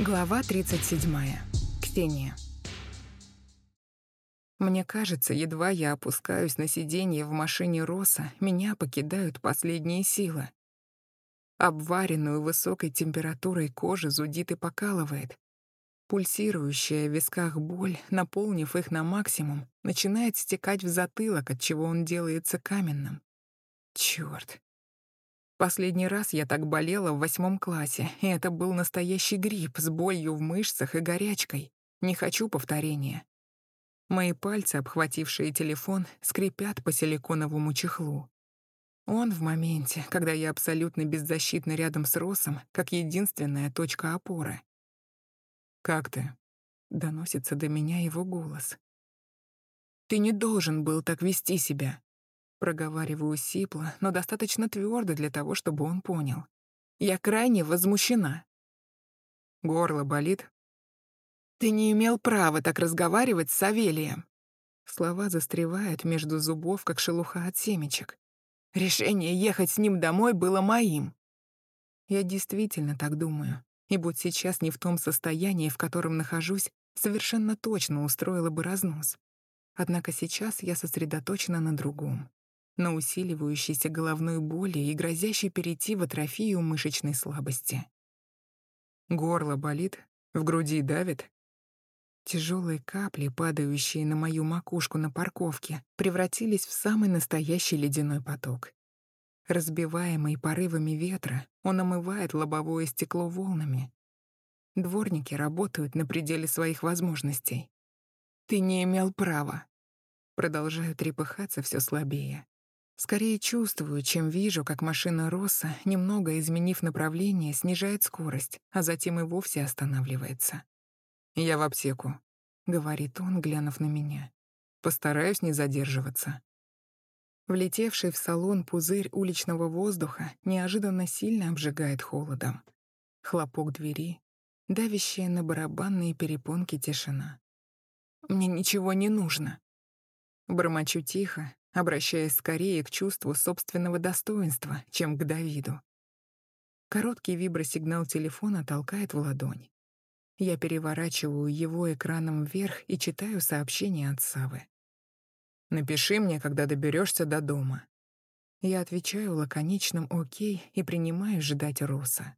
Глава 37. Ксения. Мне кажется, едва я опускаюсь на сиденье в машине Роса, меня покидают последние силы. Обваренную высокой температурой кожи зудит и покалывает. Пульсирующая в висках боль, наполнив их на максимум, начинает стекать в затылок, от чего он делается каменным. Чёрт. Последний раз я так болела в восьмом классе, и это был настоящий грипп с болью в мышцах и горячкой. Не хочу повторения. Мои пальцы, обхватившие телефон, скрипят по силиконовому чехлу. Он в моменте, когда я абсолютно беззащитна рядом с Росом, как единственная точка опоры. «Как ты?» — доносится до меня его голос. «Ты не должен был так вести себя», Проговариваю сипло, но достаточно твердо для того, чтобы он понял. Я крайне возмущена. Горло болит. Ты не имел права так разговаривать с Савелием. Слова застревают между зубов, как шелуха от семечек. Решение ехать с ним домой было моим. Я действительно так думаю. И будь сейчас не в том состоянии, в котором нахожусь, совершенно точно устроила бы разнос. Однако сейчас я сосредоточена на другом на усиливающейся головной боли и грозящей перейти в атрофию мышечной слабости. Горло болит, в груди давит. Тяжелые капли, падающие на мою макушку на парковке, превратились в самый настоящий ледяной поток. Разбиваемый порывами ветра, он омывает лобовое стекло волнами. Дворники работают на пределе своих возможностей. «Ты не имел права», Продолжаю трепыхаться все слабее. Скорее чувствую, чем вижу, как машина Росса, немного изменив направление, снижает скорость, а затем и вовсе останавливается. «Я в аптеку», — говорит он, глянув на меня. «Постараюсь не задерживаться». Влетевший в салон пузырь уличного воздуха неожиданно сильно обжигает холодом. Хлопок двери, давящая на барабанные перепонки тишина. «Мне ничего не нужно». Бормочу тихо, обращаясь скорее к чувству собственного достоинства, чем к Давиду. Короткий вибросигнал телефона толкает в ладонь. Я переворачиваю его экраном вверх и читаю сообщение от Савы. «Напиши мне, когда доберешься до дома». Я отвечаю лаконичным «Окей» и принимаю ждать Роса.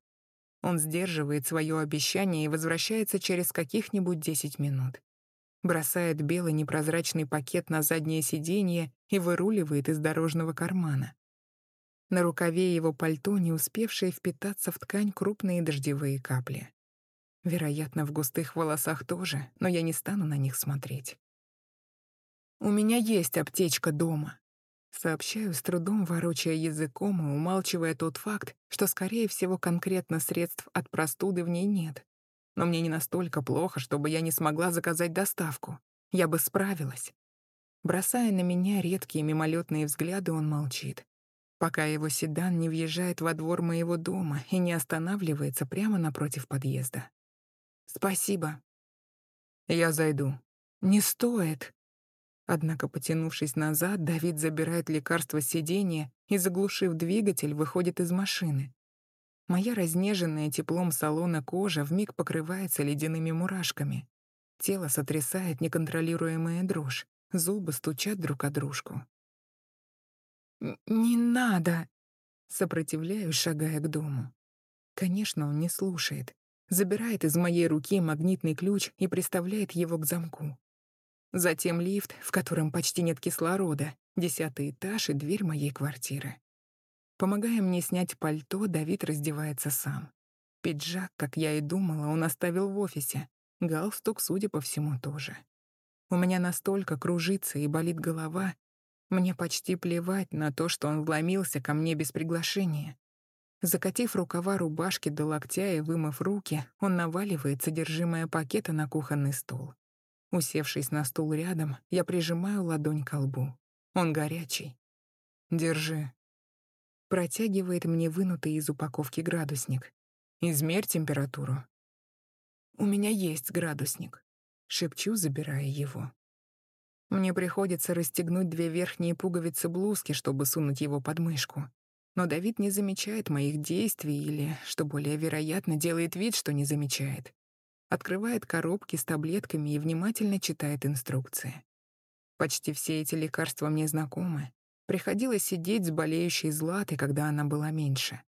Он сдерживает свое обещание и возвращается через каких-нибудь десять минут бросает белый непрозрачный пакет на заднее сиденье и выруливает из дорожного кармана. На рукаве его пальто не успевшие впитаться в ткань крупные дождевые капли. Вероятно, в густых волосах тоже, но я не стану на них смотреть. «У меня есть аптечка дома», — сообщаю с трудом, ворочая языком и умалчивая тот факт, что, скорее всего, конкретно средств от простуды в ней нет но мне не настолько плохо, чтобы я не смогла заказать доставку. Я бы справилась. Бросая на меня редкие мимолетные взгляды, он молчит, пока его седан не въезжает во двор моего дома и не останавливается прямо напротив подъезда. «Спасибо». «Я зайду». «Не стоит». Однако, потянувшись назад, Давид забирает лекарство с сиденья и, заглушив двигатель, выходит из машины. Моя разнеженная теплом салона кожа вмиг покрывается ледяными мурашками. Тело сотрясает неконтролируемая дрожь, зубы стучат друг о дружку. «Не надо!» Сопротивляюсь, шагая к дому. Конечно, он не слушает. Забирает из моей руки магнитный ключ и приставляет его к замку. Затем лифт, в котором почти нет кислорода, десятый этаж и дверь моей квартиры. Помогая мне снять пальто, Давид раздевается сам. Пиджак, как я и думала, он оставил в офисе. Галстук, судя по всему, тоже. У меня настолько кружится и болит голова, мне почти плевать на то, что он вломился ко мне без приглашения. Закатив рукава рубашки до локтя и вымыв руки, он наваливает содержимое пакета на кухонный стол. Усевшись на стул рядом, я прижимаю ладонь к лбу. Он горячий. «Держи», Протягивает мне вынутый из упаковки градусник. «Измерь температуру». «У меня есть градусник», — шепчу, забирая его. Мне приходится расстегнуть две верхние пуговицы блузки, чтобы сунуть его под мышку. Но Давид не замечает моих действий или, что более вероятно, делает вид, что не замечает. открывает коробки с таблетками и внимательно читает инструкции. Почти все эти лекарства мне знакомы. Приходилось сидеть с болеющей Златой, когда она была меньше.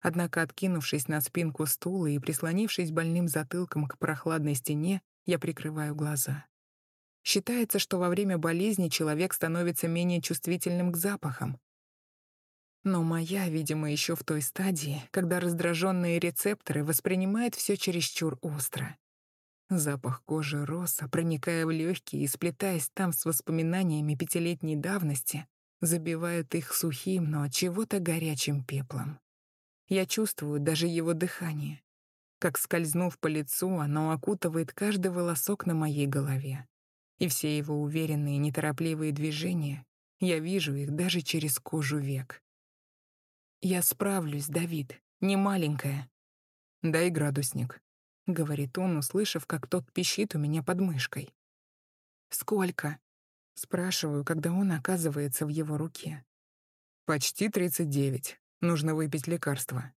Однако, откинувшись на спинку стула и прислонившись больным затылком к прохладной стене, я прикрываю глаза. Считается, что во время болезни человек становится менее чувствительным к запахам. Но моя, видимо, еще в той стадии, когда раздраженные рецепторы воспринимают все чересчур остро. Запах кожи роса, проникая в легкие и сплетаясь там с воспоминаниями пятилетней давности, забивает их сухим, но от чего-то горячим пеплом. Я чувствую даже его дыхание. Как скользнув по лицу, оно окутывает каждый волосок на моей голове и все его уверенные, неторопливые движения, я вижу их даже через кожу век. «Я справлюсь, Давид, не маленькая». «Дай градусник», — говорит он, услышав, как тот пищит у меня под мышкой. «Сколько?» — спрашиваю, когда он оказывается в его руке. «Почти тридцать девять. Нужно выпить лекарство».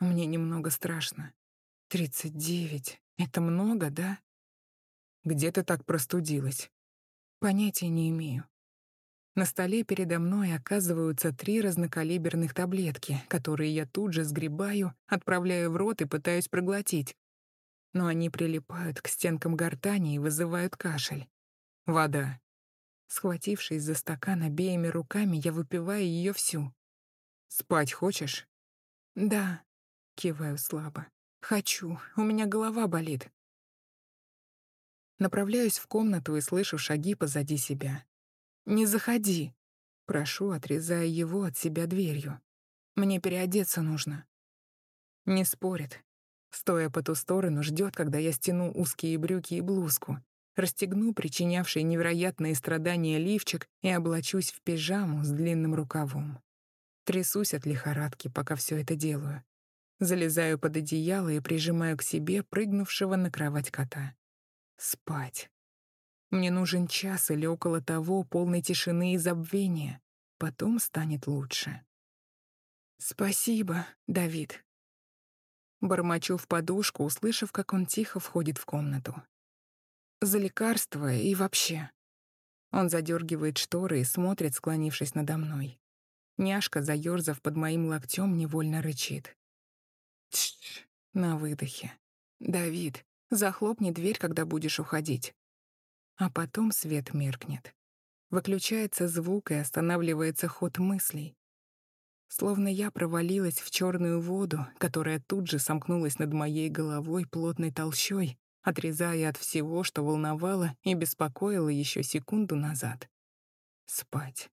Мне немного страшно. Тридцать девять. Это много, да? Где ты так простудилась? Понятия не имею. На столе передо мной оказываются три разнокалиберных таблетки, которые я тут же сгребаю, отправляю в рот и пытаюсь проглотить. Но они прилипают к стенкам гортани и вызывают кашель. Вода. Схватившись за стакан обеими руками, я выпиваю ее всю. «Спать хочешь?» «Да», — киваю слабо. «Хочу. У меня голова болит». Направляюсь в комнату и слышу шаги позади себя. «Не заходи!» Прошу, отрезая его от себя дверью. «Мне переодеться нужно». Не спорит. Стоя по ту сторону, ждет, когда я стяну узкие брюки и блузку, расстегну причинявший невероятные страдания лифчик и облачусь в пижаму с длинным рукавом. Трясусь от лихорадки, пока все это делаю. Залезаю под одеяло и прижимаю к себе прыгнувшего на кровать кота. Спать. Мне нужен час или около того полной тишины и забвения. Потом станет лучше. «Спасибо, Давид». Бормочу в подушку, услышав, как он тихо входит в комнату. «За лекарство и вообще». Он задергивает шторы и смотрит, склонившись надо мной. Няшка, заёрзав под моим локтем, невольно рычит. Тш, на выдохе. «Давид, Захлопни дверь, когда будешь уходить. А потом свет меркнет. Выключается звук и останавливается ход мыслей. Словно я провалилась в черную воду, которая тут же сомкнулась над моей головой плотной толщой, отрезая от всего, что волновало и беспокоило еще секунду назад. Спать.